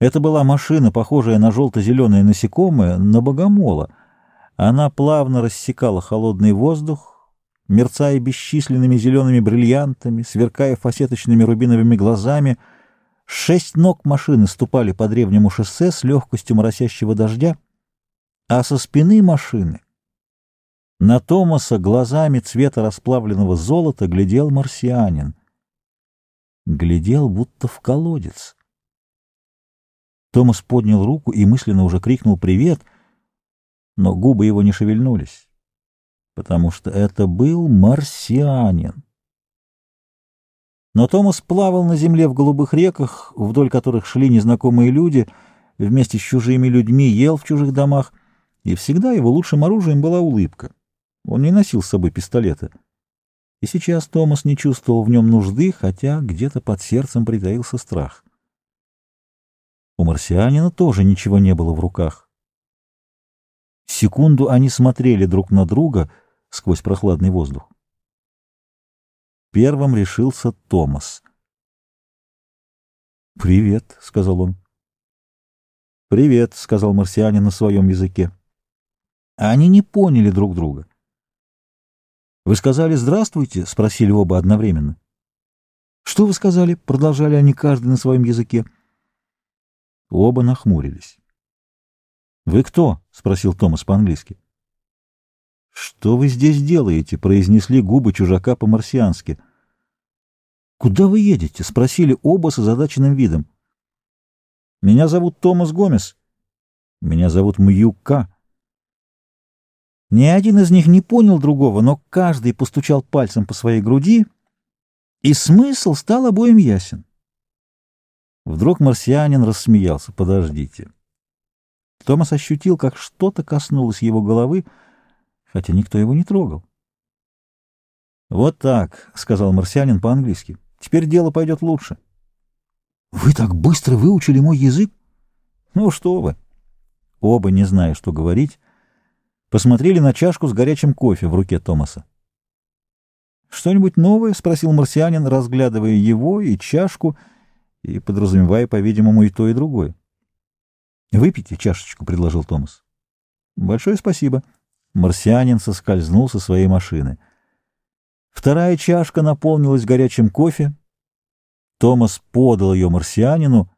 Это была машина, похожая на желто-зеленое насекомое, на богомола. Она плавно рассекала холодный воздух, мерцая бесчисленными зелеными бриллиантами, сверкая фасеточными рубиновыми глазами. Шесть ног машины ступали по древнему шоссе с легкостью моросящего дождя, а со спины машины на Томаса глазами цвета расплавленного золота глядел марсианин. Глядел, будто в колодец. Томас поднял руку и мысленно уже крикнул «Привет!», но губы его не шевельнулись, потому что это был марсианин. Но Томас плавал на земле в голубых реках, вдоль которых шли незнакомые люди, вместе с чужими людьми ел в чужих домах, и всегда его лучшим оружием была улыбка. Он не носил с собой пистолета. И сейчас Томас не чувствовал в нем нужды, хотя где-то под сердцем притаился страх. У марсианина тоже ничего не было в руках. Секунду они смотрели друг на друга сквозь прохладный воздух. Первым решился Томас. «Привет», — сказал он. «Привет», — сказал марсианин на своем языке. Они не поняли друг друга. «Вы сказали «здравствуйте»?» — спросили оба одновременно. «Что вы сказали?» — продолжали они каждый на своем языке. Оба нахмурились. «Вы кто?» — спросил Томас по-английски. «Что вы здесь делаете?» — произнесли губы чужака по-марсиански. «Куда вы едете?» — спросили оба с озадаченным видом. «Меня зовут Томас Гомес». «Меня зовут Мьюка». Ни один из них не понял другого, но каждый постучал пальцем по своей груди, и смысл стал обоим ясен. Вдруг марсианин рассмеялся. «Подождите». Томас ощутил, как что-то коснулось его головы, хотя никто его не трогал. «Вот так», — сказал марсианин по-английски. «Теперь дело пойдет лучше». «Вы так быстро выучили мой язык?» «Ну что вы!» Оба, не зная, что говорить, посмотрели на чашку с горячим кофе в руке Томаса. «Что-нибудь новое?» — спросил марсианин, разглядывая его и чашку, — и подразумевая, по-видимому, и то, и другое. «Выпейте чашечку», — предложил Томас. «Большое спасибо». Марсианин соскользнул со своей машины. Вторая чашка наполнилась горячим кофе. Томас подал ее марсианину,